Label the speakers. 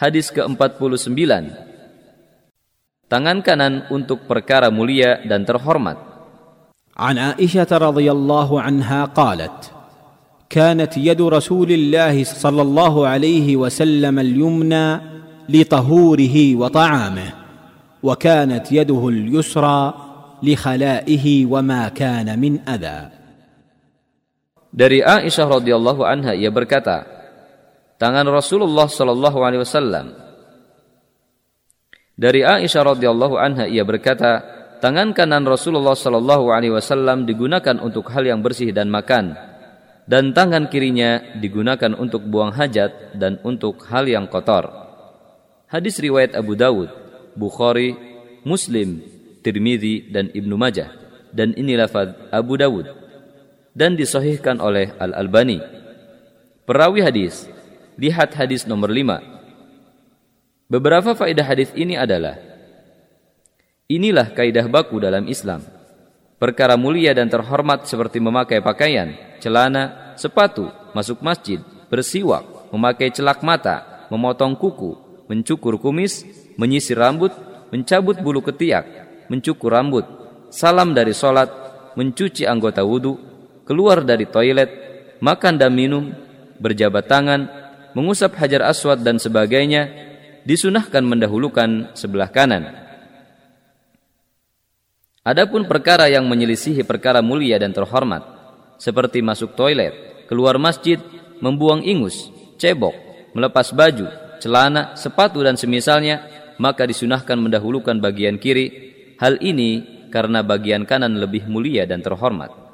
Speaker 1: Hadis ke-49. Tangan kanan untuk perkara mulia dan terhormat.
Speaker 2: عن عائشه رضي الله عنها قالت كانت يد رسول الله صلى الله عليه وسلم اليمنى لطهوره وطعامه وكانت يده اليسرى لخلائه وما كان من اذى
Speaker 1: Dari Aisyah radhiyallahu anha ia berkata, tangan Rasulullah sallallahu alaihi wasallam. Dari Aisyah radhiyallahu anha ia berkata, tangan kanan Rasulullah sallallahu alaihi wasallam digunakan untuk hal yang bersih dan makan, dan tangan kirinya digunakan untuk buang hajat dan untuk hal yang kotor. Hadis riwayat Abu Dawud, Bukhari, Muslim, Tirmidzi dan Ibnu Majah dan ini lafaz Abu Dawud dan disahihkan oleh Al-Albani. Perawi hadis, lihat hadis nomor 5. Beberapa faedah hadis ini adalah Inilah kaidah baku dalam Islam. Perkara mulia dan terhormat seperti memakai pakaian, celana, sepatu, masuk masjid, bersiwak, memakai celak mata, memotong kuku, mencukur kumis, menyisir rambut, mencabut bulu ketiak, mencukur rambut, salam dari solat, mencuci anggota wudhu, keluar dari toilet, makan dan minum, berjabat tangan, mengusap hajar aswad dan sebagainya, disunahkan mendahulukan sebelah kanan. Adapun perkara yang menyelisihi perkara mulia dan terhormat, seperti masuk toilet, keluar masjid, membuang ingus, cebok, melepas baju, celana, sepatu dan semisalnya, maka disunahkan mendahulukan bagian kiri. Hal ini karena bagian kanan lebih mulia dan terhormat.